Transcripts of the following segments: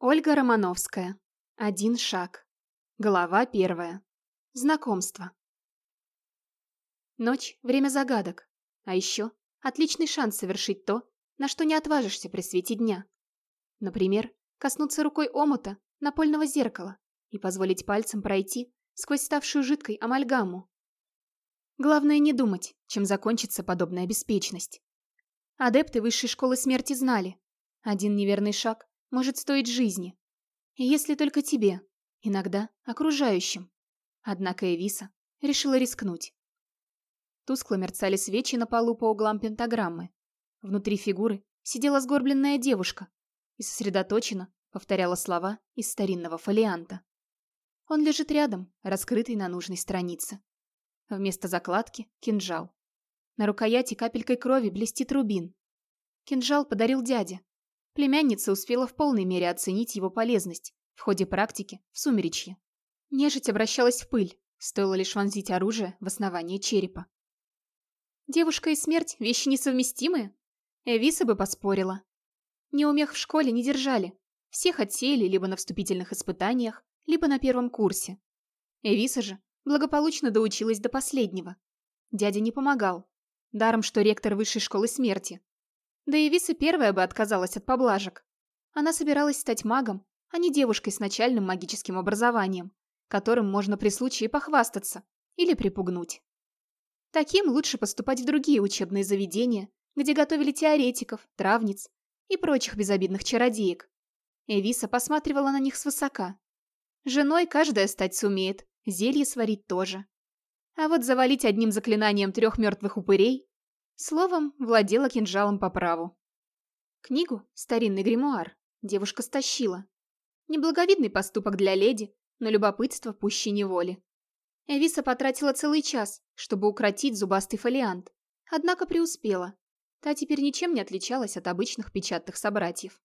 Ольга Романовская. Один шаг. Глава первая. Знакомство. Ночь – время загадок. А еще отличный шанс совершить то, на что не отважишься при свете дня. Например, коснуться рукой омута напольного зеркала и позволить пальцем пройти сквозь ставшую жидкой амальгаму. Главное не думать, чем закончится подобная беспечность. Адепты высшей школы смерти знали. Один неверный шаг может стоить жизни. Если только тебе, иногда окружающим. Однако Эвиса решила рискнуть. Тускло мерцали свечи на полу по углам пентаграммы. Внутри фигуры сидела сгорбленная девушка и сосредоточенно повторяла слова из старинного фолианта. Он лежит рядом, раскрытый на нужной странице. Вместо закладки – кинжал. На рукояти капелькой крови блестит рубин. Кинжал подарил дядя, Племянница успела в полной мере оценить его полезность в ходе практики в сумеречье. Нежить обращалась в пыль, стоило лишь вонзить оружие в основание черепа. Девушка и смерть – вещи несовместимые? Эвиса бы поспорила. Неумех в школе не держали. Всех отсеяли либо на вступительных испытаниях, либо на первом курсе. Эвиса же благополучно доучилась до последнего. Дядя не помогал. Даром, что ректор высшей школы смерти. Да и Виса первая бы отказалась от поблажек. Она собиралась стать магом, а не девушкой с начальным магическим образованием, которым можно при случае похвастаться или припугнуть. Таким лучше поступать в другие учебные заведения, где готовили теоретиков, травниц и прочих безобидных чародеек. Эвиса посматривала на них свысока. Женой каждая стать сумеет, зелье сварить тоже. А вот завалить одним заклинанием трех мертвых упырей Словом, владела кинжалом по праву. Книгу, старинный гримуар, девушка стащила. Неблаговидный поступок для леди, но любопытство пуще неволи. Эвиса потратила целый час, чтобы укротить зубастый фолиант, однако преуспела. Та теперь ничем не отличалась от обычных печатных собратьев.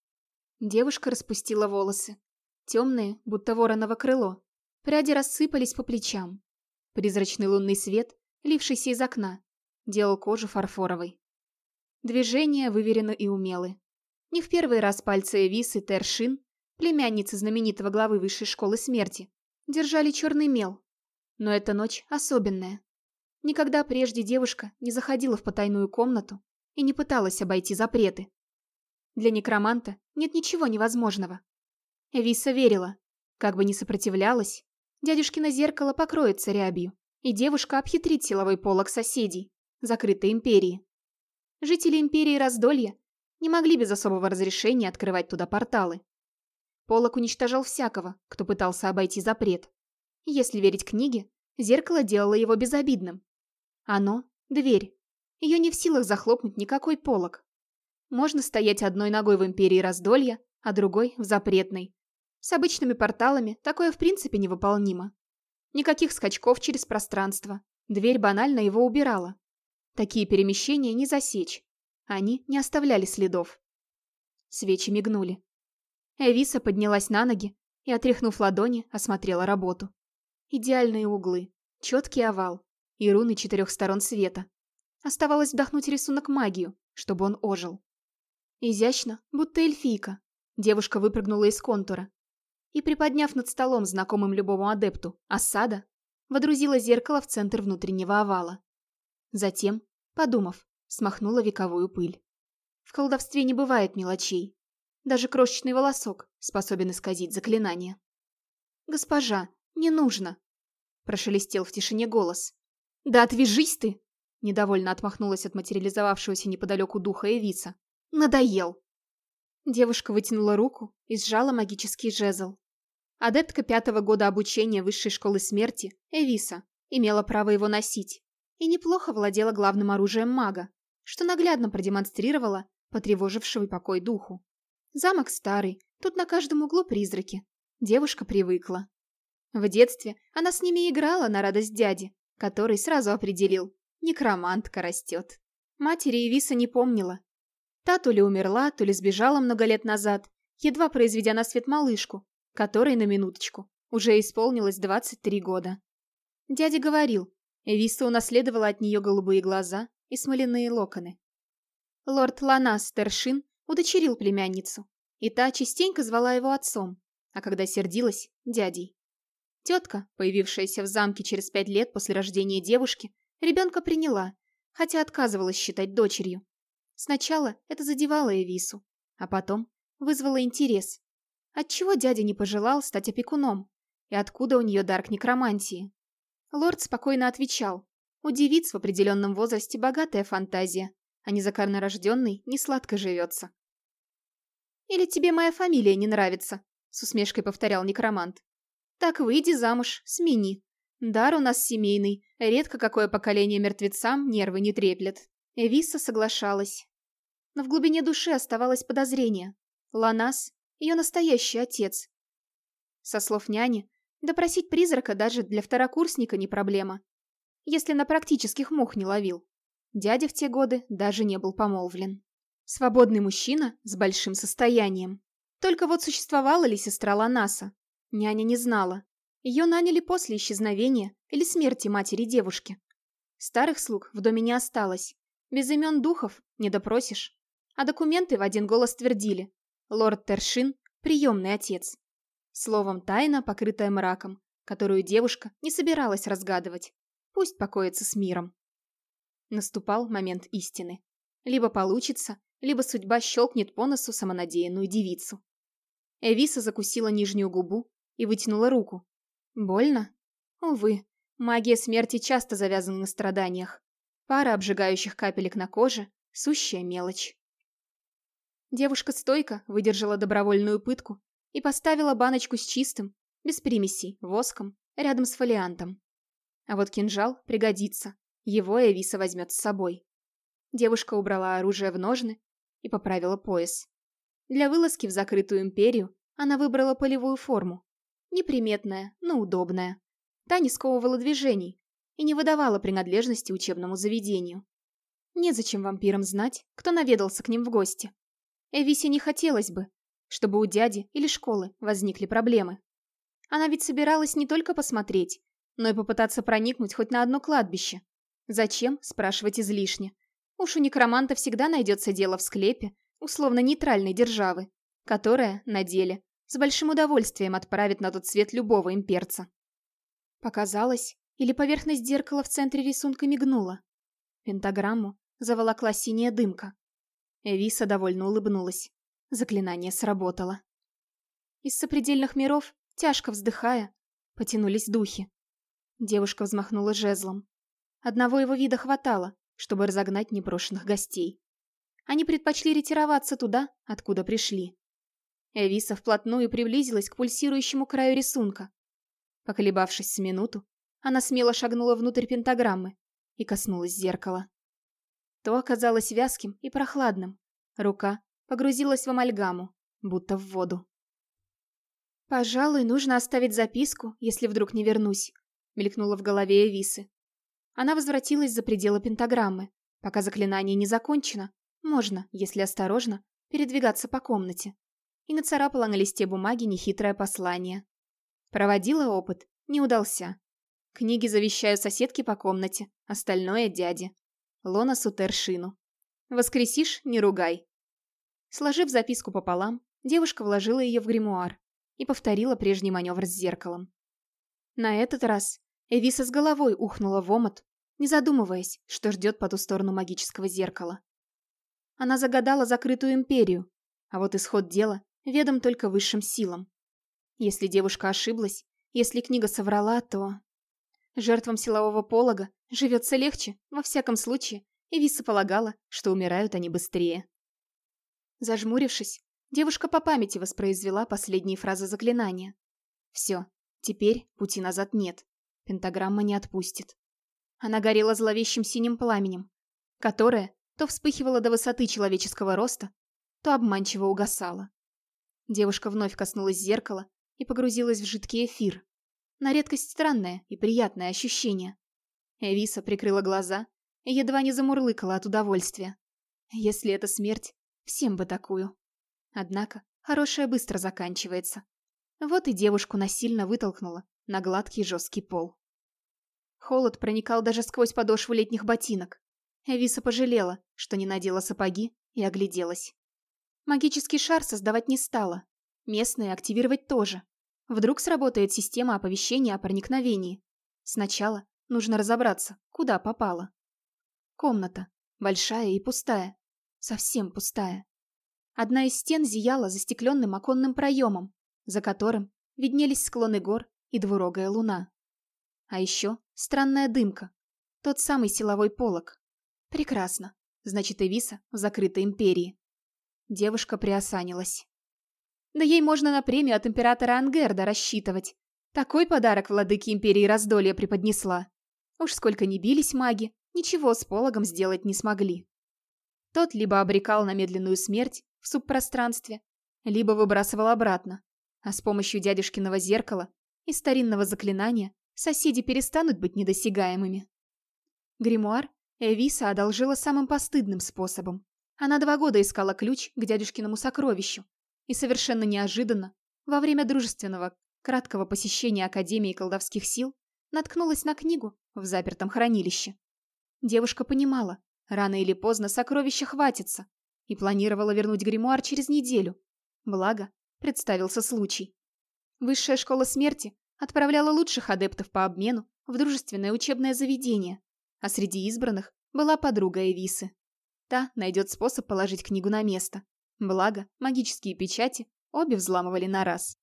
Девушка распустила волосы. Темные, будто вороново крыло. Пряди рассыпались по плечам. Призрачный лунный свет, лившийся из окна, делал кожу фарфоровой. Движения выверены и умелы. Не в первый раз пальцы Эвисы Тершин, племянницы знаменитого главы высшей школы смерти, держали черный мел. Но эта ночь особенная. Никогда прежде девушка не заходила в потайную комнату и не пыталась обойти запреты. Для некроманта нет ничего невозможного. Эвиса верила, как бы ни сопротивлялась, дядюшкино зеркало покроется рябью, и девушка обхитрит силовой полог соседей, закрытой империи. Жители империи Раздолья не могли без особого разрешения открывать туда порталы. Полок уничтожал всякого, кто пытался обойти запрет. Если верить книге, зеркало делало его безобидным. Оно – дверь. Ее не в силах захлопнуть никакой полок. Можно стоять одной ногой в империи Раздолья, а другой – в запретной. С обычными порталами такое в принципе невыполнимо. Никаких скачков через пространство. Дверь банально его убирала. Такие перемещения не засечь. Они не оставляли следов. Свечи мигнули. Эвиса поднялась на ноги и, отряхнув ладони, осмотрела работу. Идеальные углы, четкий овал и руны четырех сторон света. Оставалось вдохнуть рисунок магию, чтобы он ожил. Изящно, будто эльфийка, девушка выпрыгнула из контура и, приподняв над столом знакомым любому адепту, осада, водрузила зеркало в центр внутреннего овала. Затем, подумав, смахнула вековую пыль. В колдовстве не бывает мелочей. Даже крошечный волосок способен исказить заклинание. «Госпожа, не нужно!» Прошелестел в тишине голос. «Да отвяжись ты!» Недовольно отмахнулась от материализовавшегося неподалеку духа Эвиса. «Надоел!» Девушка вытянула руку и сжала магический жезл. Адептка пятого года обучения высшей школы смерти, Эвиса, имела право его носить и неплохо владела главным оружием мага, что наглядно продемонстрировала потревожившего покой духу. Замок старый, тут на каждом углу призраки. Девушка привыкла. В детстве она с ними играла на радость дяди, который сразу определил – некромантка растет. Матери Ивиса не помнила. Та то ли умерла, то ли сбежала много лет назад, едва произведя на свет малышку, которой, на минуточку, уже исполнилось 23 года. Дядя говорил, Эвиса унаследовала от нее голубые глаза и смоляные локоны. Лорд Ланас Тершин удочерил племянницу, и та частенько звала его отцом, а когда сердилась – дядей. Тетка, появившаяся в замке через пять лет после рождения девушки, ребенка приняла, хотя отказывалась считать дочерью. Сначала это задевало Эвису, а потом вызвало интерес. Отчего дядя не пожелал стать опекуном? И откуда у нее дар к некромантии? Лорд спокойно отвечал. У девиц в определенном возрасте богатая фантазия, а незакарно рожденный не сладко живется. «Или тебе моя фамилия не нравится?» — с усмешкой повторял некромант. «Так выйди замуж, смени. Дар у нас семейный, редко какое поколение мертвецам нервы не треплет». Эвиса соглашалась. Но в глубине души оставалось подозрение. Ланас — ее настоящий отец. Со слов няни, допросить призрака даже для второкурсника не проблема. Если на практических мух не ловил. Дядя в те годы даже не был помолвлен. Свободный мужчина с большим состоянием. Только вот существовала ли сестра Ланаса? Няня не знала. Ее наняли после исчезновения или смерти матери девушки. Старых слуг в доме не осталось. Без имен духов не допросишь. А документы в один голос твердили. Лорд Тершин – приемный отец. Словом, тайна, покрытая мраком, которую девушка не собиралась разгадывать. Пусть покоится с миром. Наступал момент истины. Либо получится, либо судьба щелкнет по носу самонадеянную девицу. Эвиса закусила нижнюю губу и вытянула руку. Больно? Увы, магия смерти часто завязана на страданиях. Пара обжигающих капелек на коже – сущая мелочь. Девушка стойко выдержала добровольную пытку и поставила баночку с чистым, без примесей, воском, рядом с фолиантом. А вот кинжал пригодится, его Эвиса возьмет с собой. Девушка убрала оружие в ножны и поправила пояс. Для вылазки в закрытую империю она выбрала полевую форму. Неприметная, но удобная. Та не сковывала движений и не выдавала принадлежности учебному заведению. Незачем вампирам знать, кто наведался к ним в гости. Эвисе не хотелось бы, чтобы у дяди или школы возникли проблемы. Она ведь собиралась не только посмотреть, но и попытаться проникнуть хоть на одно кладбище. Зачем, спрашивать излишне. Уж у некроманта всегда найдется дело в склепе, условно-нейтральной державы, которая, на деле, с большим удовольствием отправит на тот свет любого имперца. Показалось, или поверхность зеркала в центре рисунка мигнула. Пентаграмму заволокла синяя дымка. Эвиса довольно улыбнулась. Заклинание сработало. Из сопредельных миров, тяжко вздыхая, потянулись духи. Девушка взмахнула жезлом. Одного его вида хватало, чтобы разогнать непрошенных гостей. Они предпочли ретироваться туда, откуда пришли. Эвиса вплотную приблизилась к пульсирующему краю рисунка. Поколебавшись с минуту, она смело шагнула внутрь пентаграммы и коснулась зеркала. То оказалось вязким и прохладным. Рука погрузилась в амальгаму, будто в воду. «Пожалуй, нужно оставить записку, если вдруг не вернусь», — мелькнула в голове Эвисы. Она возвратилась за пределы пентаграммы. Пока заклинание не закончено, можно, если осторожно, передвигаться по комнате. И нацарапала на листе бумаги нехитрое послание. Проводила опыт, не удался. Книги завещаю соседке по комнате, остальное дяде. Лона Сутершину. Воскресишь – не ругай. Сложив записку пополам, девушка вложила ее в гримуар и повторила прежний маневр с зеркалом. На этот раз Эвиса с головой ухнула в омут, не задумываясь, что ждет по ту сторону магического зеркала. Она загадала закрытую империю, а вот исход дела ведом только высшим силам. Если девушка ошиблась, если книга соврала, то... Жертвам силового полога живется легче, во всяком случае, Эвиса полагала, что умирают они быстрее. Зажмурившись, девушка по памяти воспроизвела последние фразы заклинания. Все, теперь пути назад нет. Пентаграмма не отпустит. Она горела зловещим синим пламенем, которое то вспыхивало до высоты человеческого роста, то обманчиво угасало. Девушка вновь коснулась зеркала и погрузилась в жидкий эфир. На редкость странное и приятное ощущение. Эвиса прикрыла глаза и едва не замурлыкала от удовольствия. Если это смерть, всем бы такую. Однако, хорошее быстро заканчивается. Вот и девушку насильно вытолкнула на гладкий жесткий пол. Холод проникал даже сквозь подошву летних ботинок. Эвиса пожалела, что не надела сапоги, и огляделась. Магический шар создавать не стала. Местные активировать тоже. Вдруг сработает система оповещения о проникновении. Сначала нужно разобраться, куда попало. Комната. Большая и пустая. Совсем пустая. Одна из стен зияла застекленным оконным проемом, за которым виднелись склоны гор и двурогая луна. А еще странная дымка. Тот самый силовой полог. Прекрасно. Значит, Эвиса в закрытой империи. Девушка приосанилась. Да ей можно на премию от императора Ангерда рассчитывать. Такой подарок владыке империи раздолья преподнесла. Уж сколько ни бились маги, ничего с пологом сделать не смогли. Тот либо обрекал на медленную смерть в субпространстве, либо выбрасывал обратно, а с помощью дядюшкиного зеркала и старинного заклинания соседи перестанут быть недосягаемыми. Гримуар Эвиса одолжила самым постыдным способом. Она два года искала ключ к дядюшкиному сокровищу, и совершенно неожиданно, во время дружественного, краткого посещения Академии колдовских сил, наткнулась на книгу в запертом хранилище. Девушка понимала, рано или поздно сокровища хватится, и планировала вернуть гримуар через неделю. Благо, представился случай. Высшая школа смерти отправляла лучших адептов по обмену в дружественное учебное заведение, а среди избранных была подруга Эвисы. Та найдет способ положить книгу на место. Благо, магические печати обе взламывали на раз.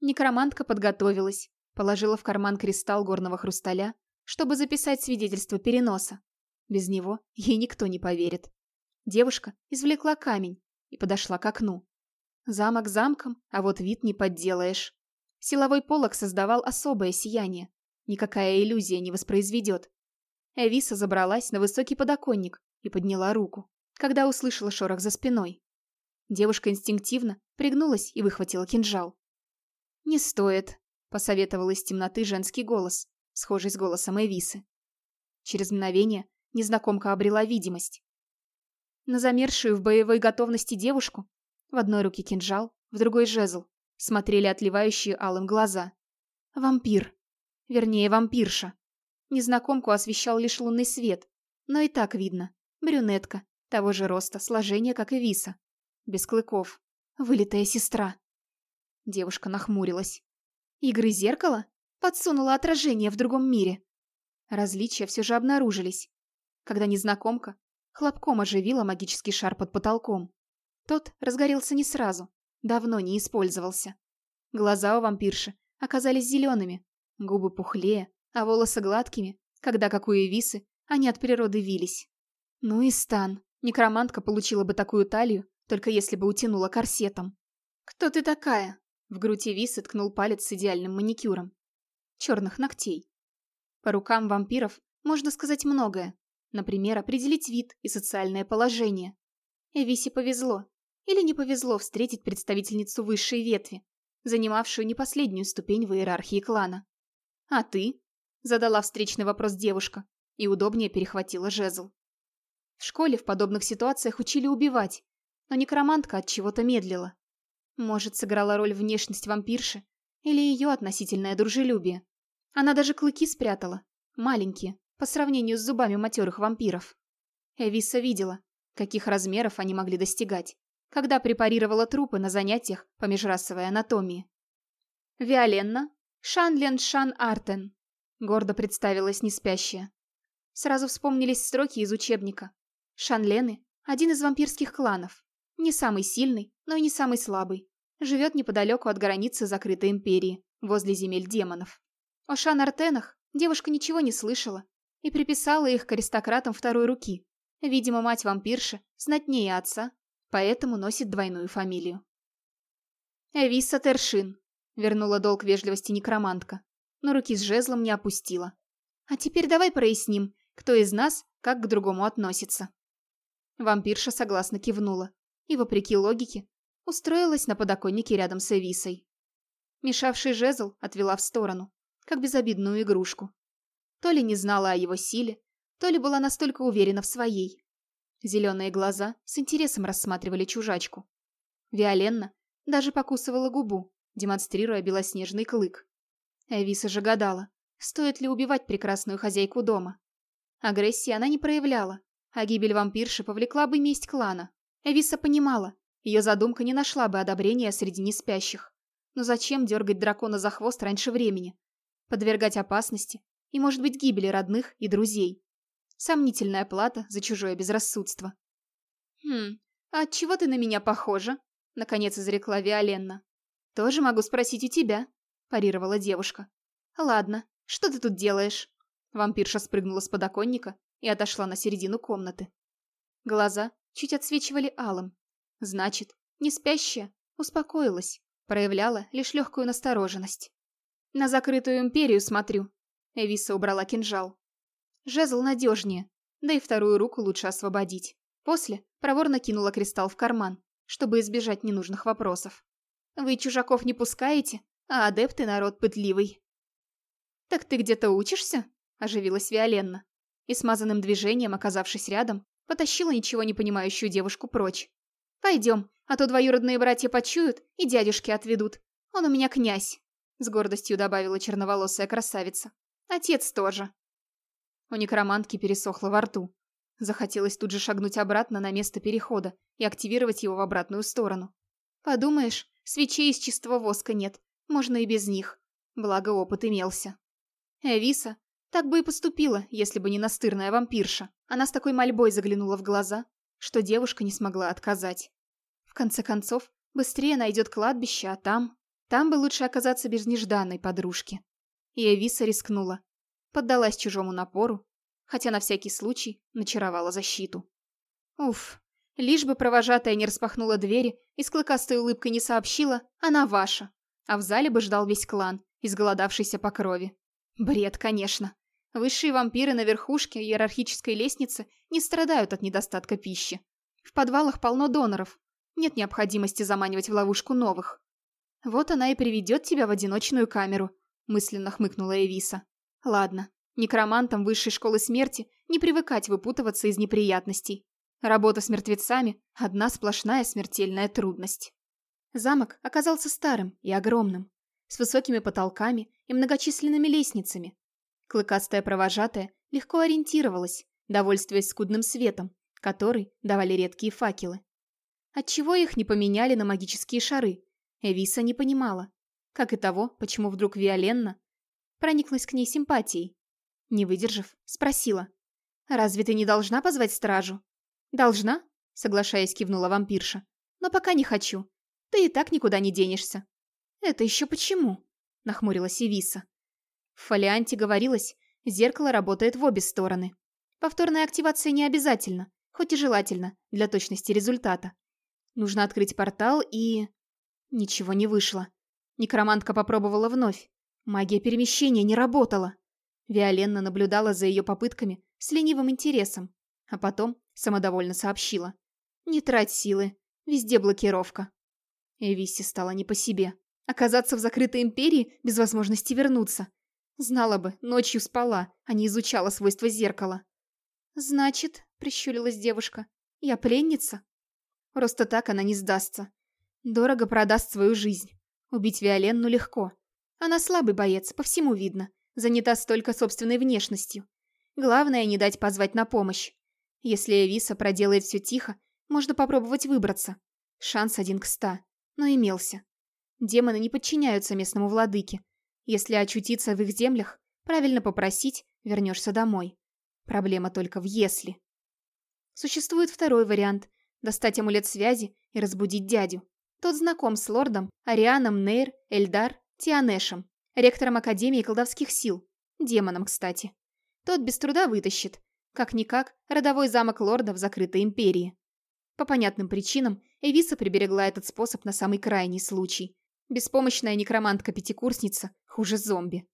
Некромантка подготовилась, положила в карман кристалл горного хрусталя, чтобы записать свидетельство переноса. Без него ей никто не поверит. Девушка извлекла камень и подошла к окну. Замок замком, а вот вид не подделаешь. Силовой полог создавал особое сияние. Никакая иллюзия не воспроизведет. Эвиса забралась на высокий подоконник и подняла руку, когда услышала шорох за спиной. Девушка инстинктивно пригнулась и выхватила кинжал. «Не стоит», — посоветовал из темноты женский голос, схожий с голосом Эвисы. Через мгновение незнакомка обрела видимость. На замершую в боевой готовности девушку в одной руке кинжал, в другой жезл, смотрели отливающие алым глаза. Вампир. Вернее, вампирша. Незнакомку освещал лишь лунный свет, но и так видно. Брюнетка, того же роста, сложения, как и Виса. Без клыков. Вылитая сестра. Девушка нахмурилась. Игры зеркала? Подсунула отражение в другом мире. Различия все же обнаружились. Когда незнакомка хлопком оживила магический шар под потолком. Тот разгорелся не сразу, давно не использовался. Глаза у вампирши оказались зелеными, губы пухлее, а волосы гладкими, когда, как у Эвисы, они от природы вились. Ну и стан. Некромантка получила бы такую талию, только если бы утянула корсетом. «Кто ты такая?» В грудь Эвисы ткнул палец с идеальным маникюром. Черных ногтей. По рукам вампиров можно сказать многое. Например, определить вид и социальное положение. Эвисе повезло. Или не повезло встретить представительницу высшей ветви, занимавшую не последнюю ступень в иерархии клана. «А ты?» – задала встречный вопрос девушка и удобнее перехватила жезл. В школе в подобных ситуациях учили убивать, но некромантка от чего-то медлила. Может, сыграла роль внешность вампирши или ее относительное дружелюбие. Она даже клыки спрятала, маленькие, по сравнению с зубами матерых вампиров. Эвиса видела, каких размеров они могли достигать когда препарировала трупы на занятиях по межрасовой анатомии. «Виоленна, Шанлен Шан Артен», — гордо представилась неспящая. Сразу вспомнились строки из учебника. Шанлены — один из вампирских кланов. Не самый сильный, но и не самый слабый. Живет неподалеку от границы закрытой империи, возле земель демонов. О Шан-Артенах девушка ничего не слышала и приписала их к аристократам второй руки. Видимо, мать вампирши знатнее отца поэтому носит двойную фамилию. «Эвиса Тершин», — вернула долг вежливости некромантка, но руки с жезлом не опустила. «А теперь давай проясним, кто из нас как к другому относится». Вампирша согласно кивнула и, вопреки логике, устроилась на подоконнике рядом с Эвисой. Мешавший жезл отвела в сторону, как безобидную игрушку. То ли не знала о его силе, то ли была настолько уверена в своей, Зеленые глаза с интересом рассматривали чужачку. Виоленна даже покусывала губу, демонстрируя белоснежный клык. Эвиса же гадала, стоит ли убивать прекрасную хозяйку дома. Агрессии она не проявляла, а гибель вампирши повлекла бы месть клана. Эвиса понимала, Ее задумка не нашла бы одобрения среди неспящих. Но зачем дергать дракона за хвост раньше времени? Подвергать опасности и, может быть, гибели родных и друзей. Сомнительная плата за чужое безрассудство. «Хм, а чего ты на меня похожа?» — наконец изрекла Виоленна. «Тоже могу спросить у тебя», — парировала девушка. «Ладно, что ты тут делаешь?» Вампирша спрыгнула с подоконника и отошла на середину комнаты. Глаза чуть отсвечивали алым. Значит, не спящая, успокоилась, проявляла лишь легкую настороженность. «На закрытую империю смотрю». Эвиса убрала кинжал. Жезл надежнее, да и вторую руку лучше освободить. После проворно кинула кристалл в карман, чтобы избежать ненужных вопросов. «Вы чужаков не пускаете, а адепты народ пытливый». «Так ты где-то учишься?» – оживилась Виоленна. И смазанным движением, оказавшись рядом, потащила ничего не понимающую девушку прочь. «Пойдем, а то двоюродные братья почуют и дядюшки отведут. Он у меня князь», — с гордостью добавила черноволосая красавица. «Отец тоже». У некромантки пересохло во рту. Захотелось тут же шагнуть обратно на место перехода и активировать его в обратную сторону. Подумаешь, свечей из чистого воска нет, можно и без них. Благо опыт имелся. Эвиса так бы и поступила, если бы не настырная вампирша. Она с такой мольбой заглянула в глаза, что девушка не смогла отказать. В конце концов, быстрее найдет кладбище, а там... Там бы лучше оказаться без нежданной подружки. И Эвиса рискнула. Поддалась чужому напору, хотя на всякий случай начаровала защиту. Уф, лишь бы провожатая не распахнула двери и с клыкастой улыбкой не сообщила «она ваша», а в зале бы ждал весь клан, изголодавшийся по крови. Бред, конечно. Высшие вампиры на верхушке иерархической лестницы не страдают от недостатка пищи. В подвалах полно доноров. Нет необходимости заманивать в ловушку новых. Вот она и приведет тебя в одиночную камеру, мысленно хмыкнула Эвиса. Ладно, некромантам высшей школы смерти не привыкать выпутываться из неприятностей. Работа с мертвецами – одна сплошная смертельная трудность. Замок оказался старым и огромным, с высокими потолками и многочисленными лестницами, Клыкастая провожатая легко ориентировалась, довольствуясь скудным светом, который давали редкие факелы. Отчего их не поменяли на магические шары, Эвиса не понимала. Как и того, почему вдруг Виоленна прониклась к ней симпатией. Не выдержав, спросила. «Разве ты не должна позвать стражу?» «Должна», — соглашаясь, кивнула вампирша. «Но пока не хочу. Ты и так никуда не денешься». «Это еще почему?» — нахмурилась Эвиса. В фолианте говорилось, зеркало работает в обе стороны. Повторная активация не обязательно, хоть и желательно, для точности результата. Нужно открыть портал и... Ничего не вышло. Некромантка попробовала вновь. Магия перемещения не работала. Виоленна наблюдала за ее попытками с ленивым интересом, а потом самодовольно сообщила. «Не трать силы, везде блокировка». Эвисе стало не по себе. Оказаться в закрытой империи без возможности вернуться. Знала бы, ночью спала, а не изучала свойства зеркала. «Значит», — прищурилась девушка, — «я пленница?» Просто так она не сдастся. Дорого продаст свою жизнь. Убить Виоленну легко. Она слабый боец, по всему видно. Занята столько собственной внешностью. Главное, не дать позвать на помощь. Если Эвиса проделает все тихо, можно попробовать выбраться. Шанс один к ста. Но имелся. Демоны не подчиняются местному владыке, если очутиться в их землях, правильно попросить, вернешься домой. Проблема только в «если». Существует второй вариант – достать амулет связи и разбудить дядю. Тот знаком с лордом Арианом Нейр Эльдар Тианешем, ректором Академии колдовских сил, демоном, кстати. Тот без труда вытащит, как-никак, родовой замок лорда в закрытой империи. По понятным причинам Эвиса приберегла этот способ на самый крайний случай. Беспомощная некромантка-пятикурсница хуже зомби.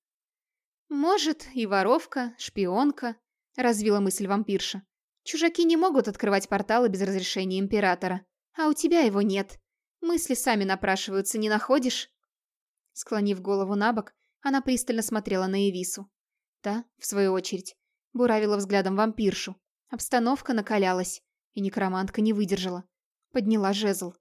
«Может, и воровка, шпионка», — развила мысль вампирша. «Чужаки не могут открывать порталы без разрешения императора. А у тебя его нет. Мысли сами напрашиваются, не находишь?» Склонив голову на бок, она пристально смотрела на Эвису. Та, в свою очередь, буравила взглядом вампиршу. Обстановка накалялась, и некромантка не выдержала. Подняла жезл.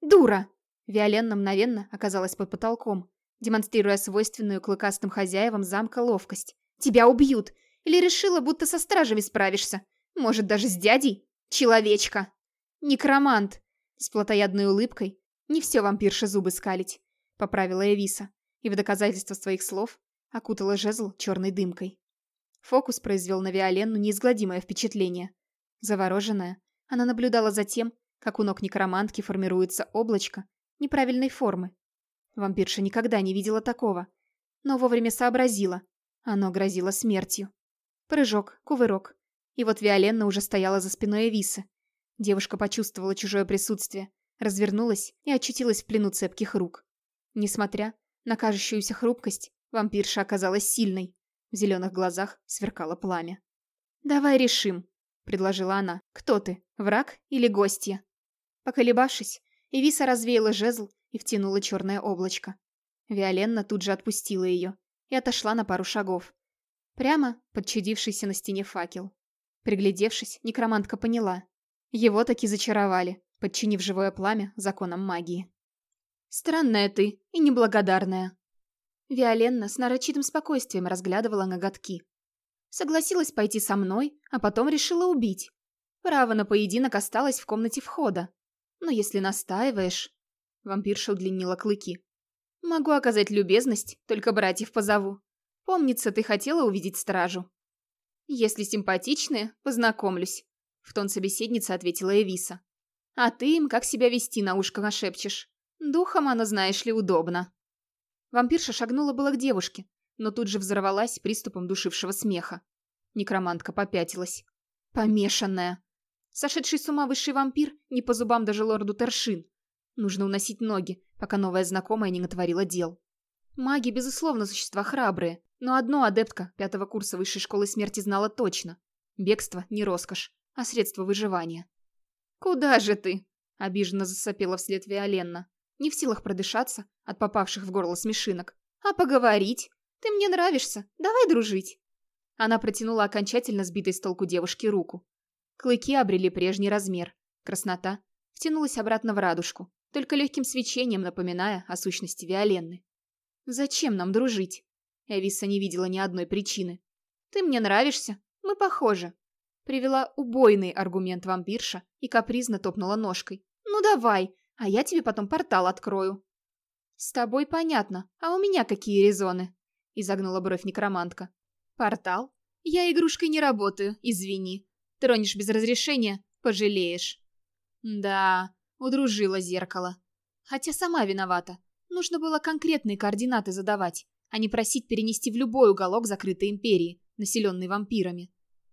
«Дура!» Виоленна мгновенно оказалась под потолком, демонстрируя свойственную клыкастым хозяевам замка ловкость. «Тебя убьют! Или решила, будто со стражами справишься? Может, даже с дядей? Человечка!» «Некромант!» С плотоядной улыбкой не все вампирши зубы скалить, поправила Эвиса, и в доказательство своих слов окутала жезл черной дымкой. Фокус произвел на Виоленну неизгладимое впечатление. Завороженная, она наблюдала за тем, как у ног некромантки формируется облачко неправильной формы. Вампирша никогда не видела такого, но вовремя сообразила. Оно грозило смертью. Прыжок, кувырок. И вот Виоленна уже стояла за спиной Эвисы. Девушка почувствовала чужое присутствие, развернулась и очутилась в плену цепких рук. Несмотря на кажущуюся хрупкость, вампирша оказалась сильной. В зеленых глазах сверкало пламя. «Давай решим», — предложила она. «Кто ты, враг или гостья?» Поколебавшись, Эвиса развеяла жезл и втянула черное облачко. Виоленна тут же отпустила ее и отошла на пару шагов. Прямо подчудившийся на стене факел. Приглядевшись, некромантка поняла. Его таки зачаровали, подчинив живое пламя законам магии. «Странная ты и неблагодарная». Виоленна с нарочитым спокойствием разглядывала ноготки. Согласилась пойти со мной, а потом решила убить. Право на поединок осталось в комнате входа. Но если настаиваешь... Вампирша удлинила клыки. Могу оказать любезность, только братьев позову. Помнится, ты хотела увидеть стражу. Если симпатичные, познакомлюсь. В тон собеседницы ответила Эвиса. А ты им как себя вести на ушко нашепчешь. Духом оно, знаешь ли, удобно. Вампирша шагнула было к девушке, но тут же взорвалась приступом душившего смеха. Некромантка попятилась. Помешанная. Сошедший с ума высший вампир не по зубам даже лорду Тершин. Нужно уносить ноги, пока новая знакомая не натворила дел. Маги, безусловно, существа храбрые, но одно адептка пятого курса высшей школы смерти знала точно. Бегство не роскошь, а средство выживания. «Куда же ты?» – обиженно засопела вслед Виоленна, не в силах продышаться от попавших в горло смешинок. «А поговорить? Ты мне нравишься, давай дружить!» Она протянула окончательно сбитой с толку девушке руку. Клыки обрели прежний размер. Краснота втянулась обратно в радужку, только легким свечением напоминая о сущности Виоленны. «Зачем нам дружить?» Эвиса не видела ни одной причины. «Ты мне нравишься, мы похожи». Привела убойный аргумент вампирша и капризно топнула ножкой. «Ну давай, а я тебе потом портал открою». «С тобой понятно, а у меня какие резоны?» Изогнула бровь некромантка. «Портал? Я игрушкой не работаю, извини. Тронешь без разрешения — пожалеешь». «Да, Удружила зеркало. Хотя сама виновата. Нужно было конкретные координаты задавать, а не просить перенести в любой уголок закрытой империи, населенной вампирами.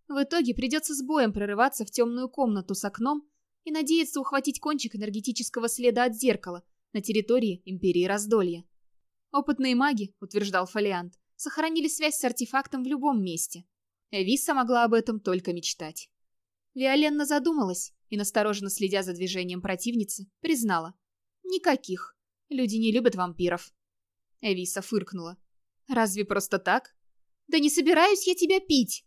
В итоге придется с боем прорываться в темную комнату с окном и надеяться ухватить кончик энергетического следа от зеркала на территории империи Раздолья. Опытные маги, утверждал Фолиант, сохранили связь с артефактом в любом месте. Эвиса могла об этом только мечтать. Виоленна задумалась и, настороженно следя за движением противницы, признала. «Никаких. Люди не любят вампиров». Эвиса фыркнула. «Разве просто так?» «Да не собираюсь я тебя пить!»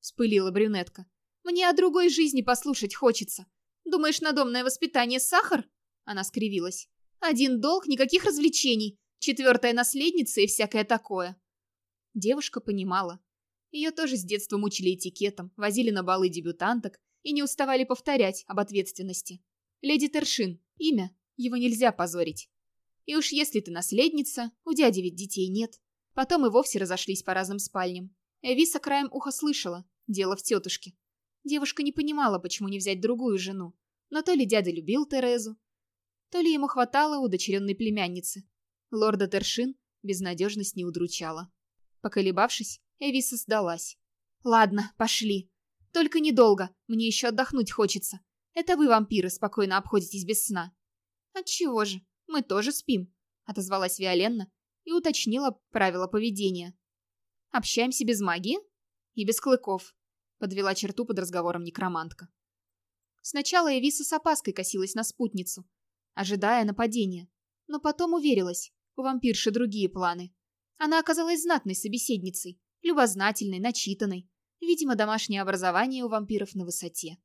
Вспылила брюнетка. «Мне о другой жизни послушать хочется. Думаешь, надомное воспитание сахар?» Она скривилась. «Один долг, никаких развлечений. Четвертая наследница и всякое такое». Девушка понимала. Ее тоже с детства мучили этикетом, возили на балы дебютанток и не уставали повторять об ответственности. Леди Тершин, имя, его нельзя позорить. И уж если ты наследница, у дяди ведь детей нет. Потом и вовсе разошлись по разным спальням. Эвиса краем уха слышала, дело в тетушке. Девушка не понимала, почему не взять другую жену. Но то ли дядя любил Терезу, то ли ему хватало удочеренной племянницы. Лорда Тершин безнадежность не удручала. Поколебавшись, Эвиса сдалась. «Ладно, пошли. Только недолго, мне еще отдохнуть хочется. Это вы, вампиры, спокойно обходитесь без сна. Отчего же, мы тоже спим, отозвалась Виоленна и уточнила правила поведения. Общаемся без магии и без клыков, подвела черту под разговором некромантка. Сначала Эвиса с опаской косилась на спутницу, ожидая нападения, но потом уверилась, у вампирши другие планы. Она оказалась знатной собеседницей, любознательной, начитанной, Видимо, домашнее образование у вампиров на высоте.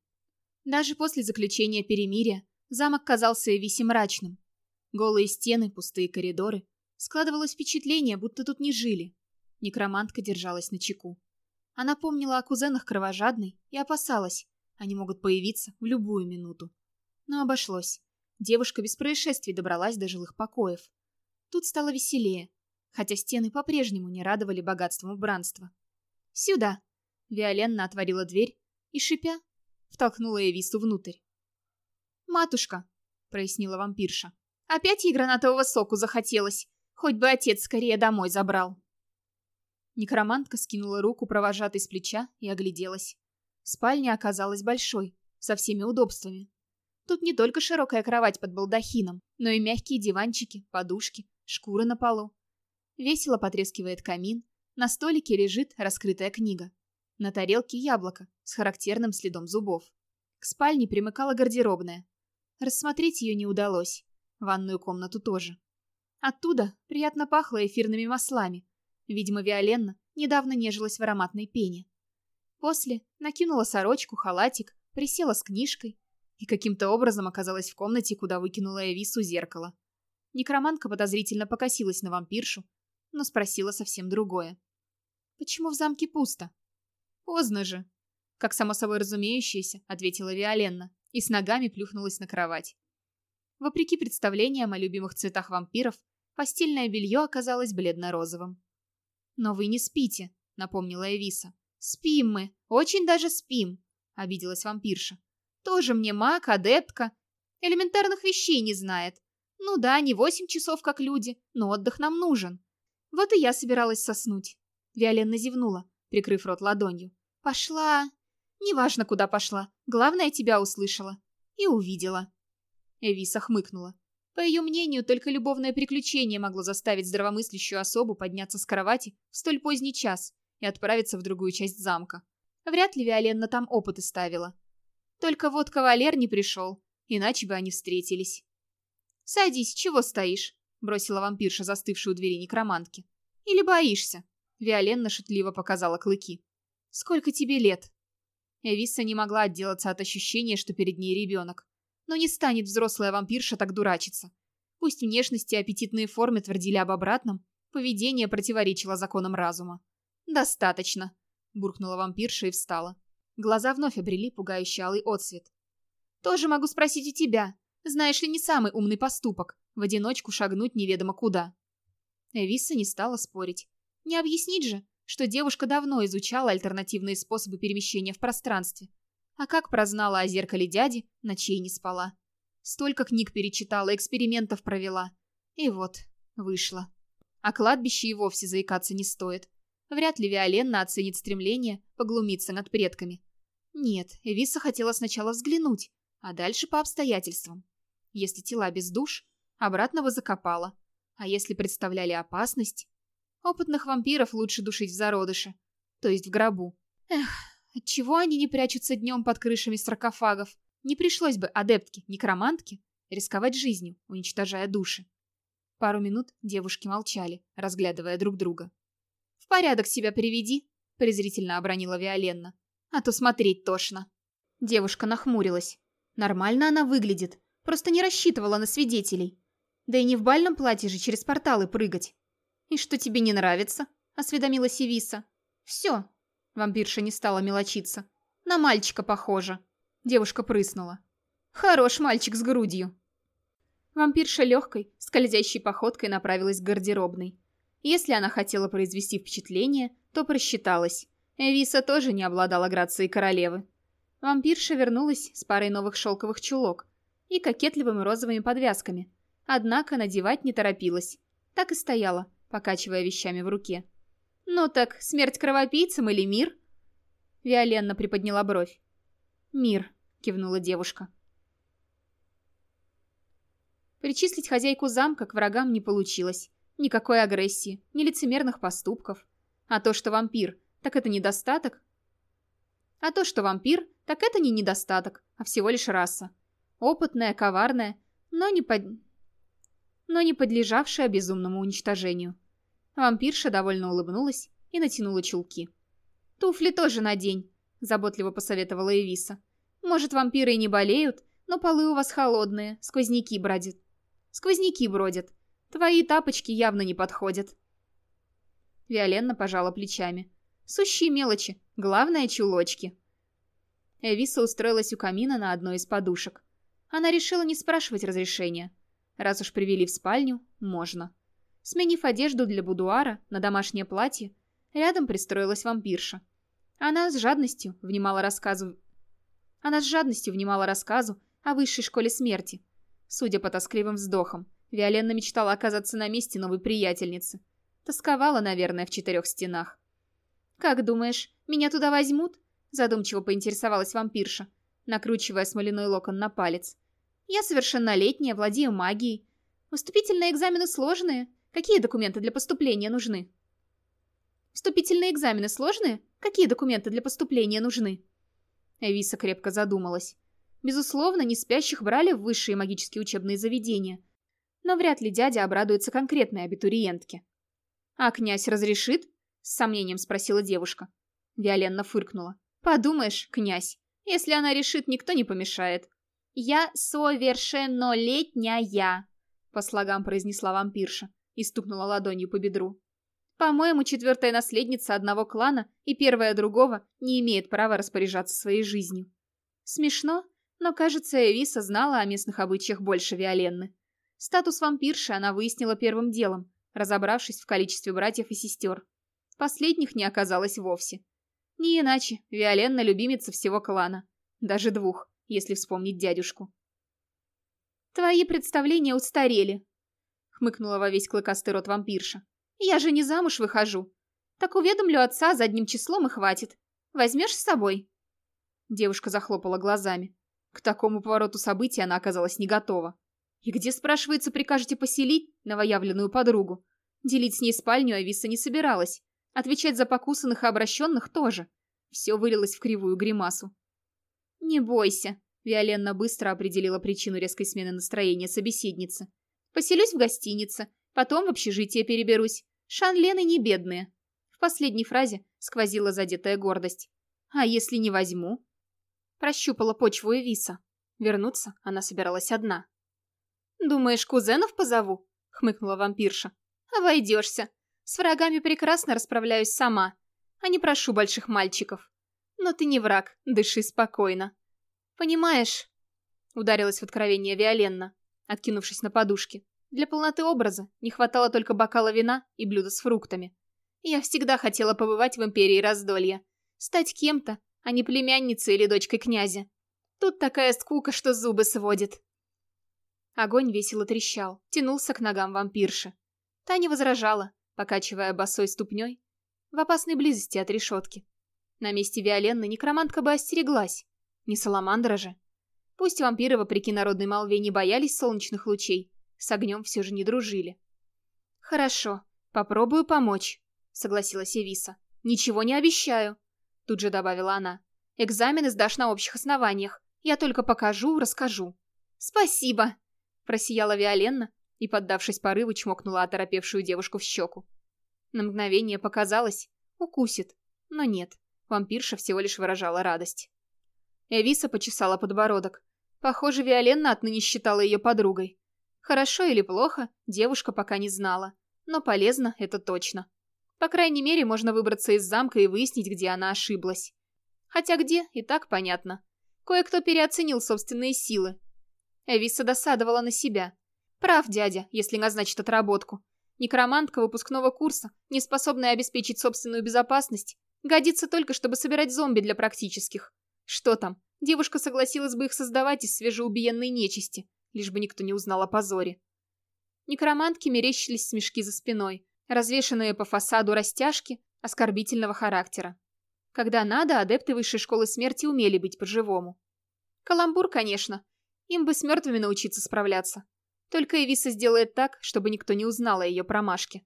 Даже после заключения перемирия замок казался Эвисе мрачным. Голые стены, пустые коридоры. Складывалось впечатление, будто тут не жили. Некромантка держалась на чеку. Она помнила о кузенах кровожадной и опасалась, они могут появиться в любую минуту. Но обошлось. девушка без происшествий добралась до жилых покоев. Тут стало веселее, хотя стены по-прежнему не радовали богатством убранства. «Сюда!» Виоленна отворила дверь и, шипя, втолкнула Эвису внутрь. «Матушка!» — прояснила вампирша. «Опять ей гранатового соку захотелось. Хоть бы отец скорее домой забрал». Некромантка скинула руку провожатой с плеча и огляделась. Спальня оказалась большой, со всеми удобствами. Тут не только широкая кровать под балдахином, но и мягкие диванчики, подушки, шкуры на полу. Весело потрескивает камин, на столике лежит раскрытая книга. На тарелке яблоко с характерным следом зубов. К спальне примыкала гардеробная. Рассмотреть ее не удалось. Ванную комнату тоже. Оттуда приятно пахло эфирными маслами. Видимо, Виоленна недавно нежилась в ароматной пене. После накинула сорочку, халатик, присела с книжкой и каким-то образом оказалась в комнате, куда выкинула Эвису зеркало. Некроманка подозрительно покосилась на вампиршу, но спросила совсем другое. «Почему в замке пусто?» «Поздно же», — как само собой разумеющееся, ответила Виоленна и с ногами плюхнулась на кровать. Вопреки представлениям о любимых цветах вампиров, постельное белье оказалось бледно-розовым. «Но вы не спите», — напомнила Эвиса. «Спим мы, очень даже спим», — обиделась вампирша. «Тоже мне маг, адептка. Элементарных вещей не знает. Ну да, не восемь часов, как люди, но отдых нам нужен. Вот и я собиралась соснуть». Виоленна зевнула, прикрыв рот ладонью. «Пошла...» «Неважно, куда пошла. Главное, тебя услышала. И увидела». Эвиса хмыкнула. По ее мнению, только любовное приключение могло заставить здравомыслящую особу подняться с кровати в столь поздний час и отправиться в другую часть замка. Вряд ли Виоленна там опыты ставила. Только вот кавалер не пришел, иначе бы они встретились. «Садись, чего стоишь?» — бросила вампирша, застывшую у двери некромантки. «Или боишься?» — Виоленна шутливо показала клыки. «Сколько тебе лет?» Эвиса не могла отделаться от ощущения, что перед ней ребенок. Но не станет взрослая вампирша так дурачиться. Пусть внешности и аппетитные формы твердили об обратном, поведение противоречило законам разума. «Достаточно», — буркнула вампирша и встала. Глаза вновь обрели пугающий алый отсвет. «Тоже могу спросить у тебя. Знаешь ли, не самый умный поступок — в одиночку шагнуть неведомо куда». Эвиса не стала спорить. Не объяснить же, что девушка давно изучала альтернативные способы перемещения в пространстве, а как прознала о зеркале дяди, ночей не спала. Столько книг перечитала, экспериментов провела. И вот, вышла. А кладбище и вовсе заикаться не стоит. Вряд ли Виоленна оценит стремление поглумиться над предками. Нет, Эвиса хотела сначала взглянуть, а дальше по обстоятельствам. Если тела без душ, обратно бы закопала. А если представляли опасность? Опытных вампиров лучше душить в зародыше, то есть в гробу. Эх, Отчего они не прячутся днем под крышами саркофагов? Не пришлось бы адептке, некромантке, рисковать жизнью, уничтожая души. Пару минут девушки молчали, разглядывая друг друга. «В порядок себя приведи», — презрительно обронила Виоленна. «А то смотреть тошно». Девушка нахмурилась. Нормально она выглядит, просто не рассчитывала на свидетелей. Да и не в бальном платье же через порталы прыгать. «И что тебе не нравится?» — осведомилась Ивиса. «Все, Вампирша не стала мелочиться. «На мальчика похоже». Девушка прыснула. «Хорош мальчик с грудью». Вампирша легкой, скользящей походкой направилась к гардеробной. Если она хотела произвести впечатление, то просчиталась. Эвиса тоже не обладала грацией королевы. Вампирша вернулась с парой новых шелковых чулок и кокетливыми розовыми подвязками. Однако надевать не торопилась. Так и стояла, покачивая вещами в руке. «Ну так, смерть кровопийцам или мир?» Виоленна приподняла бровь. «Мир», — кивнула девушка. Причислить хозяйку замка к врагам не получилось. Никакой агрессии, ни лицемерных поступков. А то, что вампир, так это недостаток? А то, что вампир, так это не недостаток, а всего лишь раса. Опытная, коварная, но не, под... но не подлежавшая безумному уничтожению. Вампирша довольно улыбнулась и натянула чулки. «Туфли тоже надень», — заботливо посоветовала Эвиса. «Может, вампиры и не болеют, но полы у вас холодные, сквозняки бродят». «Сквозняки бродят. Твои тапочки явно не подходят». Виоленна пожала плечами. «Сущие мелочи. Главное — чулочки». Эвиса устроилась у камина на одной из подушек. Она решила не спрашивать разрешения. Раз уж привели в спальню, можно. Сменив одежду для будуара на домашнее платье, рядом пристроилась вампирша. Она с жадностью внимала рассказу... Она с жадностью внимала рассказу о высшей школе смерти. Судя по тоскливым вздохам, Виоленна мечтала оказаться на месте новой приятельницы. Тосковала, наверное, в четырех стенах. «Как думаешь, меня туда возьмут?» Задумчиво поинтересовалась вампирша, накручивая смоляной локон на палец. «Я совершеннолетняя, владею магией. Вступительные экзамены сложные. Какие документы для поступления нужны?» «Вступительные экзамены сложные? Какие документы для поступления нужны?» Эвиса крепко задумалась. Безусловно, не спящих брали в высшие магические учебные заведения. Но вряд ли дядя обрадуется конкретной абитуриентке. «А князь разрешит?» — с сомнением спросила девушка. Виоленна фыркнула. «Подумаешь, князь, если она решит, никто не помешает». «Я совершеннолетняя», — по слогам произнесла вампирша и стукнула ладонью по бедру. «По-моему, четвертая наследница одного клана и первая другого не имеет права распоряжаться своей жизнью». Смешно, но, кажется, Эвиса знала о местных обычаях больше Виоленны. Статус вампирши она выяснила первым делом, разобравшись в количестве братьев и сестер. Последних не оказалось вовсе. Не иначе, Виоленна любимица всего клана. Даже двух, если вспомнить дядюшку. «Твои представления устарели», — хмыкнула во весь клыкастый рот вампирша. «Я же не замуж выхожу. Так уведомлю отца задним числом и хватит. Возьмешь с собой?» Девушка захлопала глазами. К такому повороту событий она оказалась не готова. И где, спрашивается, прикажете поселить новоявленную подругу? Делить с ней спальню Ависа не собиралась. Отвечать за покусанных и обращенных тоже. Все вылилось в кривую гримасу. «Не бойся», — Виоленна быстро определила причину резкой смены настроения собеседницы. «Поселюсь в гостинице, потом в общежитие переберусь. Шанлены не бедные». В последней фразе сквозила задетая гордость. «А если не возьму?» Прощупала почву Эвиса. Вернуться она собиралась одна. «Думаешь, кузенов позову?» — хмыкнула вампирша. «Обойдешься. С врагами прекрасно расправляюсь сама, а не прошу больших мальчиков. Но ты не враг, дыши спокойно. Понимаешь?» Ударилась в откровение Виоленна, откинувшись на подушке. Для полноты образа не хватало только бокала вина и блюда с фруктами. Я всегда хотела побывать в Империи Раздолья. Стать кем-то, а не племянницей или дочкой князя. Тут такая скука, что зубы сводит. Огонь весело трещал, тянулся к ногам вампирши. Та не возражала, покачивая босой ступней в опасной близости от решетки. На месте Виоленны некромантка бы остереглась. Не саламандра же. Пусть вампиры, вопреки народной молве, не боялись солнечных лучей, с огнем все же не дружили. «Хорошо, попробую помочь», — согласилась Эвиса. «Ничего не обещаю», — тут же добавила она. «Экзамены сдашь на общих основаниях. Я только покажу, расскажу». «Спасибо!» — просияла Виоленна и, поддавшись порыву, чмокнула оторопевшую девушку в щеку. На мгновение показалось, укусит, но нет, вампирша всего лишь выражала радость. Эвиса почесала подбородок. Похоже, Виоленна отныне считала ее подругой. Хорошо или плохо, девушка пока не знала, но полезно это точно. По крайней мере, можно выбраться из замка и выяснить, где она ошиблась. Хотя где, и так понятно. Кое-кто переоценил собственные силы. Эвиса досадовала на себя. Прав дядя, если назначит отработку. Некромантка выпускного курса, не способная обеспечить собственную безопасность, годится только, чтобы собирать зомби для практических. Что там, девушка согласилась бы их создавать из свежеубиенной нечисти, лишь бы никто не узнал о позоре. Некромантки мерещились смешки за спиной, развешанные по фасаду растяжки оскорбительного характера. Когда надо, адепты высшей школы смерти умели быть по-живому. Каламбур, конечно. Им бы с мертвыми научиться справляться. Только Эвиса сделает так, чтобы никто не узнал о ее промашке.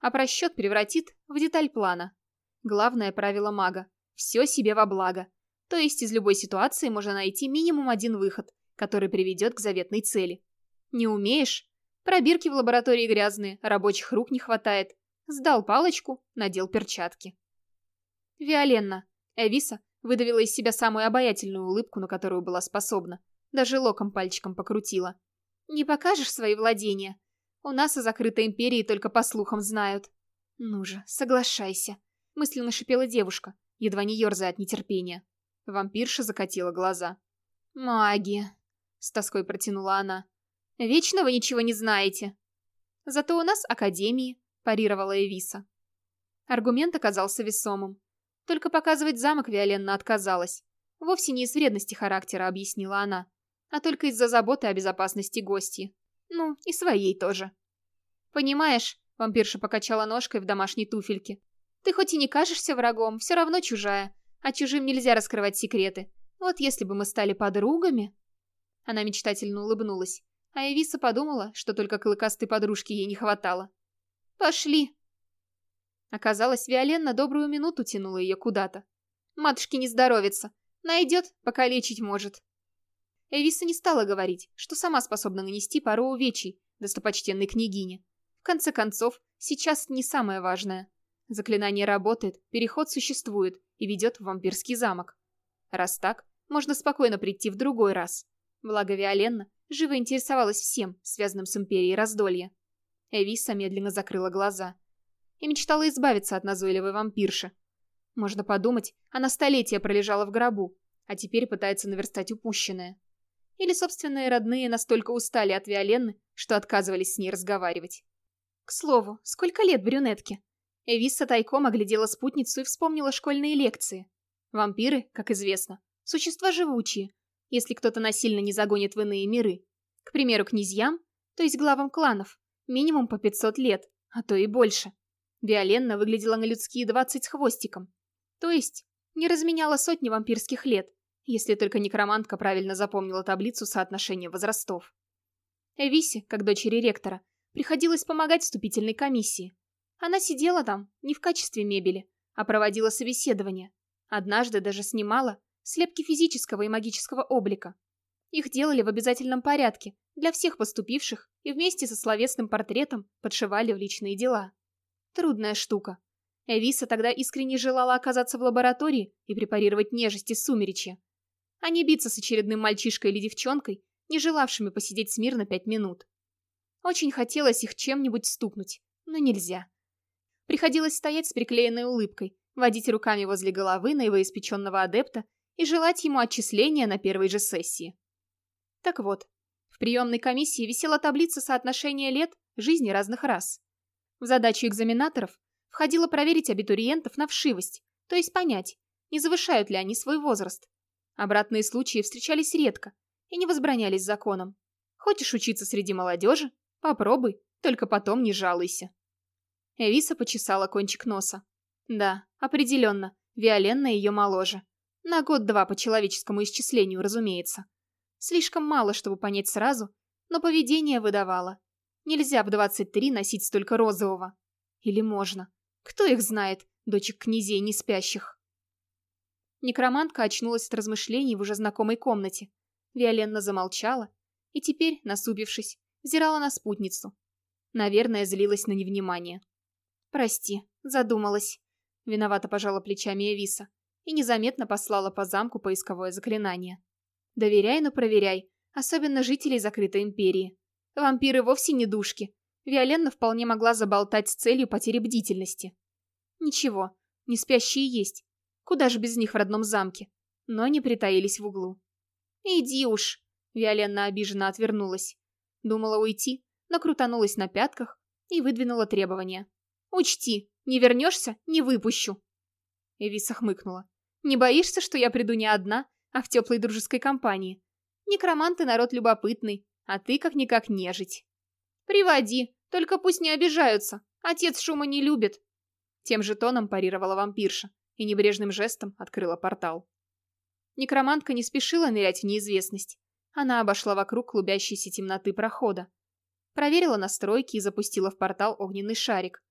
А просчет превратит в деталь плана. Главное правило мага – все себе во благо. То есть из любой ситуации можно найти минимум один выход, который приведет к заветной цели. Не умеешь? Пробирки в лаборатории грязные, рабочих рук не хватает. Сдал палочку, надел перчатки. Виоленна. Эвиса выдавила из себя самую обаятельную улыбку, на которую была способна. Даже локом пальчиком покрутила. «Не покажешь свои владения? У нас о закрытой империи только по слухам знают». «Ну же, соглашайся», — мысленно шипела девушка, едва не ерзая от нетерпения. Вампирша закатила глаза. «Магия». с тоской протянула она. «Вечно вы ничего не знаете». «Зато у нас академии», – парировала Эвиса. Аргумент оказался весомым. Только показывать замок Виоленна отказалась. Вовсе не из вредности характера, объяснила она, а только из-за заботы о безопасности гостей. Ну, и своей тоже. «Понимаешь», — вампирша покачала ножкой в домашней туфельке, «ты хоть и не кажешься врагом, все равно чужая, а чужим нельзя раскрывать секреты. Вот если бы мы стали подругами...» Она мечтательно улыбнулась, а Эвиса подумала, что только клыкастой подружки ей не хватало. «Пошли!» Оказалось, Виоленна добрую минуту тянула ее куда-то. «Матушке не здоровится. Найдет, покалечить может». Эвиса не стала говорить, что сама способна нанести пару увечий достопочтенной княгине. В конце концов, сейчас не самое важное. Заклинание работает, переход существует и ведет в вампирский замок. Раз так, можно спокойно прийти в другой раз. Благо Виоленна живо интересовалась всем, связанным с Империей Раздолья. Эвиса медленно закрыла глаза. И мечтала избавиться от назойливой вампирши. Можно подумать, она столетия пролежала в гробу, а теперь пытается наверстать упущенное. Или собственные родные настолько устали от Виоленны, что отказывались с ней разговаривать. К слову, сколько лет брюнетке? Эвисса тайком оглядела спутницу и вспомнила школьные лекции. Вампиры, как известно, существа живучие, если кто-то насильно не загонит в иные миры. К примеру, князьям, то есть главам кланов, минимум по 500 лет, а то и больше. Виоленна выглядела на людские 20 с хвостиком. То есть, не разменяла сотни вампирских лет, если только некромантка правильно запомнила таблицу соотношения возрастов. Эвисе, как дочери ректора, приходилось помогать вступительной комиссии. Она сидела там не в качестве мебели, а проводила собеседование. Однажды даже снимала слепки физического и магического облика. Их делали в обязательном порядке для всех поступивших и вместе со словесным портретом подшивали в личные дела. Трудная штука. Эвиса тогда искренне желала оказаться в лаборатории и препарировать нежить из сумеречья, а не биться с очередным мальчишкой или девчонкой, не желавшими посидеть смирно пять минут. Очень хотелось их чем-нибудь стукнуть, но нельзя. Приходилось стоять с приклеенной улыбкой, водить руками возле головы новоиспеченного адепта и желать ему отчисления на первой же сессии. Так вот, в приемной комиссии висела таблица соотношения лет жизни разных рас. В задачу экзаменаторов входило проверить абитуриентов на вшивость, то есть понять, не завышают ли они свой возраст. Обратные случаи встречались редко и не возбранялись законом. Хочешь учиться среди молодежи? Попробуй, только потом не жалуйся. Эвиса почесала кончик носа. Да, определенно, Виоленна ее моложе. На год-два по человеческому исчислению, разумеется. Слишком мало, чтобы понять сразу, но поведение выдавало. Нельзя в 23 носить столько розового. Или можно. Кто их знает, дочек князей не спящих? Некромантка очнулась от размышлений в уже знакомой комнате. Виоленна замолчала и теперь, насупившись, взирала на спутницу. Наверное, злилась на невнимание. «Прости, задумалась», — виновато пожала плечами Эвиса и незаметно послала по замку поисковое заклинание. «Доверяй, но проверяй, особенно жителей закрытой империи. Вампиры вовсе не душки. Виоленна вполне могла заболтать с целью потери бдительности. Ничего, не спящие есть, Куда же без них в родном замке? Но они притаились в углу. «Иди уж!» Виоленна обиженно отвернулась. Думала уйти, но крутанулась на пятках и выдвинула требования. «Учти, не вернешься — не выпущу!» Эвиса хмыкнула. «Не боишься, что я приду не одна, а в теплой дружеской компании? Некроманты народ любопытный, а ты как-никак нежить». «Приводи, только пусть не обижаются, отец шума не любит!» Тем же тоном парировала вампирша и небрежным жестом открыла портал. Некромантка не спешила нырять в неизвестность. Она обошла вокруг клубящейся темноты прохода. Проверила настройки и запустила в портал огненный шарик.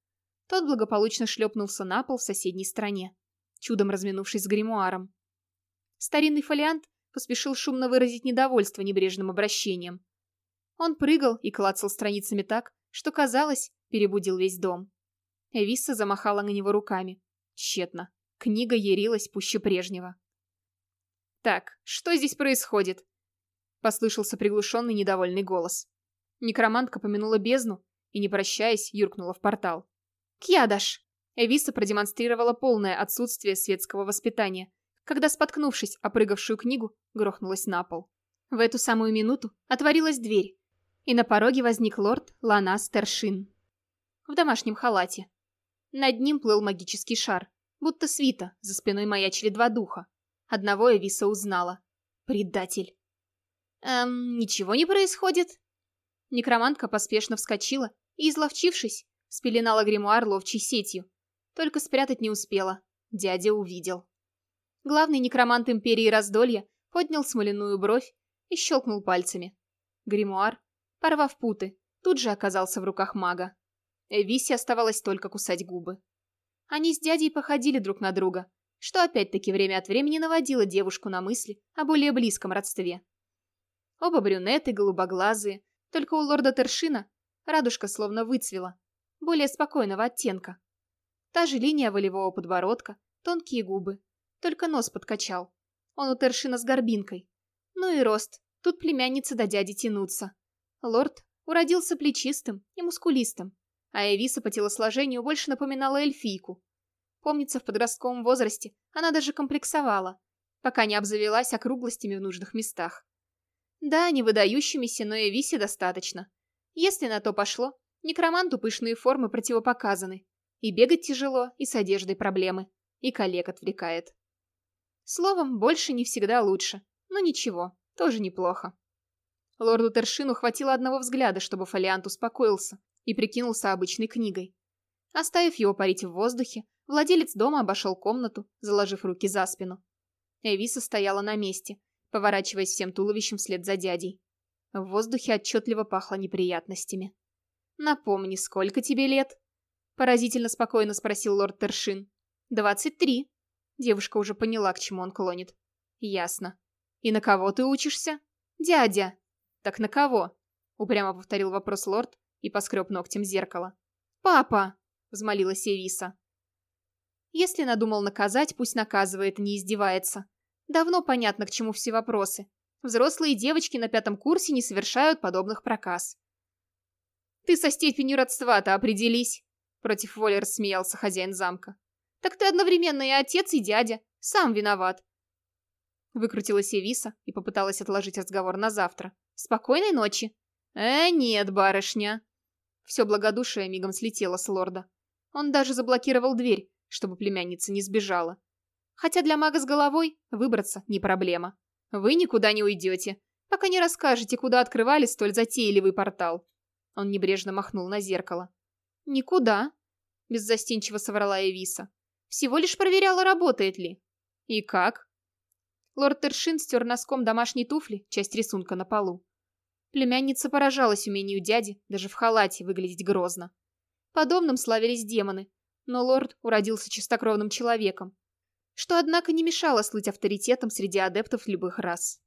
Тот благополучно шлепнулся на пол в соседней стороне, чудом разминувшись с гримуаром. Старинный фолиант поспешил шумно выразить недовольство небрежным обращением. Он прыгал и клацал страницами так, что, казалось, перебудил весь дом. Эвисса замахала на него руками. Тщетно. Книга ярилась пуще прежнего. «Так, что здесь происходит?» Послышался приглушенный недовольный голос. Некромантка помянула бездну и, не прощаясь, юркнула в портал. «Кьядаш!» Эвиса продемонстрировала полное отсутствие светского воспитания, когда, споткнувшись о прыгавшую книгу, грохнулась на пол. В эту самую минуту отворилась дверь, и на пороге возник лорд Ланас Тершин. В домашнем халате. Над ним плыл магический шар, будто свита, за спиной маячили два духа. Одного Эвиса узнала. Предатель. Эм, ничего не происходит? Некромантка поспешно вскочила и, изловчившись, спеленала гримуар ловчей сетью. Только спрятать не успела. Дядя увидел. Главный некромант Империи Раздолья поднял смоляную бровь и щелкнул пальцами. Гримуар, порвав путы, тут же оказался в руках мага. Эвисе оставалось только кусать губы. Они с дядей походили друг на друга, что опять-таки время от времени наводило девушку на мысли о более близком родстве. Оба брюнеты, голубоглазые, только у лорда Тершина радужка словно выцвела, более спокойного оттенка. Та же линия волевого подбородка, тонкие губы, только нос подкачал. Он у Тершина с горбинкой. Ну и рост, тут племянница до дяди тянутся. Лорд уродился плечистым и мускулистым, а Эвиса по телосложению больше напоминала эльфийку. Помнится, в подростковом возрасте она даже комплексовала, пока не обзавелась округлостями в нужных местах. Да, не выдающимися, но Эвисе достаточно. Если на то пошло, некроманту пышные формы противопоказаны. И бегать тяжело, и с одеждой проблемы, и коллег отвлекает. Словом, больше не всегда лучше. Но ничего, тоже неплохо. Лорду Тершину хватило одного взгляда, чтобы фолиант успокоился и прикинулся обычной книгой. Оставив его парить в воздухе, владелец дома обошел комнату, заложив руки за спину. Эвиса стояла на месте, поворачиваясь всем туловищем вслед за дядей. В воздухе отчетливо пахло неприятностями. «Напомни, сколько тебе лет?» Поразительно спокойно спросил лорд Тершин. «Двадцать три». Девушка уже поняла, к чему он клонит. «Ясно. И на кого ты учишься?» «Дядя». «Так на кого?» Упрямо повторил вопрос лорд и поскреб ногтем зеркало. «Папа!» — взмолилась Эвиса. Если надумал наказать, пусть наказывает, не издевается. Давно понятно, к чему все вопросы. Взрослые девочки на пятом курсе не совершают подобных проказ. «Ты со степенью родства-то определись!» Против воли рассмеялся хозяин замка. «Так ты одновременно и отец, и дядя. Сам виноват!» Выкрутилась Эвиса и попыталась отложить разговор на завтра. «Спокойной ночи!» «Э, нет, барышня!» Все благодушие мигом слетело с лорда. Он даже заблокировал дверь, чтобы племянница не сбежала. Хотя для мага с головой выбраться не проблема. Вы никуда не уйдете, пока не расскажете, куда открывали столь затейливый портал. Он небрежно махнул на зеркало. «Никуда», — беззастенчиво соврала Эвиса. «Всего лишь проверяла, работает ли». «И как?» Лорд Тершин стер носком домашней туфли часть рисунка на полу. Племянница поражалась умению дяди даже в халате выглядеть грозно. Подобным славились демоны, но лорд уродился чистокровным человеком, что, однако, не мешало слыть авторитетом среди адептов любых рас.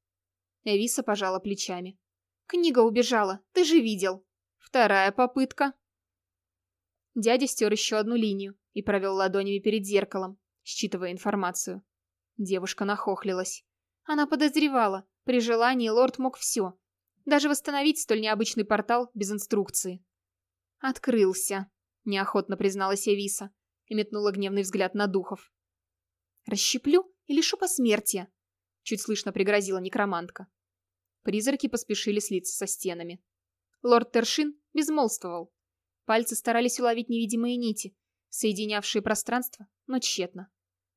Эвиса пожала плечами. «Книга убежала, ты же видел!» «Вторая попытка!» Дядя стер еще одну линию и провел ладонями перед зеркалом, считывая информацию. Девушка нахохлилась. Она подозревала, при желании лорд мог все. Даже восстановить столь необычный портал без инструкции. «Открылся», — неохотно призналась Эвиса и метнула гневный взгляд на духов. «Расщеплю и лишу посмертия», — чуть слышно пригрозила некромантка. Призраки поспешили слиться со стенами. Лорд Тершин безмолвствовал. Пальцы старались уловить невидимые нити, соединявшие пространство, но тщетно.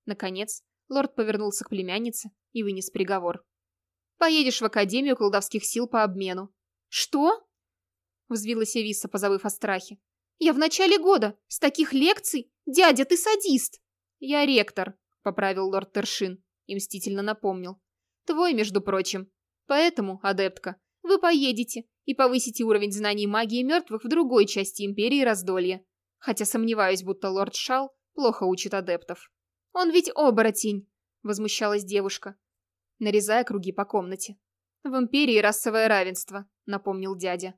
Наконец, лорд повернулся к племяннице и вынес приговор. «Поедешь в Академию колдовских сил по обмену». «Что?» — взвилась Эвиса, позабыв о страхе. «Я в начале года! С таких лекций! Дядя, ты садист!» «Я ректор», поправил лорд Тершин и мстительно напомнил. Твой, между прочим. Поэтому, адептка, вы поедете и повысите уровень знаний магии мертвых в другой части Империи Раздолья. Хотя сомневаюсь, будто лорд Шал плохо учит адептов. Он ведь оборотень, возмущалась девушка, нарезая круги по комнате. В Империи расовое равенство, напомнил дядя.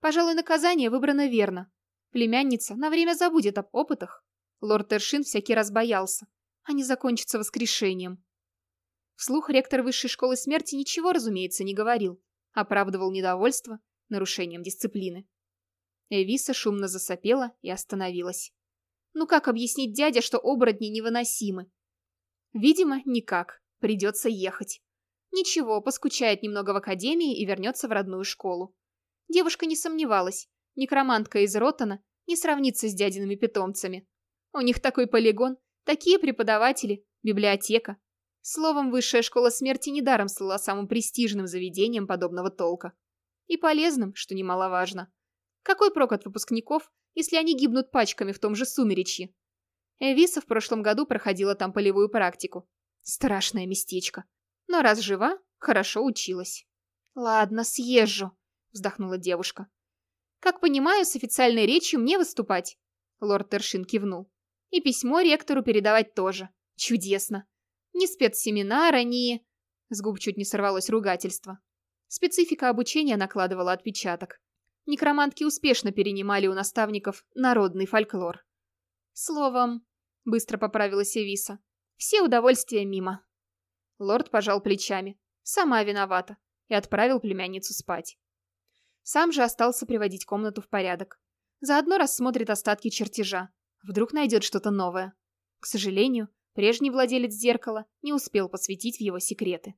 Пожалуй, наказание выбрано верно. Племянница на время забудет об опытах. Лорд Тершин всякий раз боялся, а не закончится воскрешением. Вслух ректор высшей школы смерти ничего, разумеется, не говорил, оправдывал недовольство нарушением дисциплины. Эвиса шумно засопела и остановилась. Ну как объяснить дяде, что оборотни невыносимы? Видимо, никак. Придется ехать. Ничего, поскучает немного в академии и вернется в родную школу. Девушка не сомневалась, некромантка из Ротана не сравнится с дядиными питомцами. У них такой полигон, такие преподаватели, библиотека. Словом, высшая школа смерти недаром стала самым престижным заведением подобного толка. И полезным, что немаловажно. Какой прок от выпускников, если они гибнут пачками в том же сумеречье? Эвиса в прошлом году проходила там полевую практику. Страшное местечко. Но раз жива, хорошо училась. «Ладно, съезжу», — вздохнула девушка. «Как понимаю, с официальной речью мне выступать?» Лорд Тершин кивнул. «И письмо ректору передавать тоже. Чудесно. Ни спецсеминара, ни...» С губ чуть не сорвалось ругательство. Специфика обучения накладывала отпечаток. Некромантки успешно перенимали у наставников народный фольклор. Словом, быстро поправилась Эвиса, все удовольствия мимо. Лорд пожал плечами. Сама виновата. И отправил племянницу спать. Сам же остался приводить комнату в порядок. Заодно рассмотрит остатки чертежа. Вдруг найдет что-то новое. К сожалению, прежний владелец зеркала не успел посвятить в его секреты.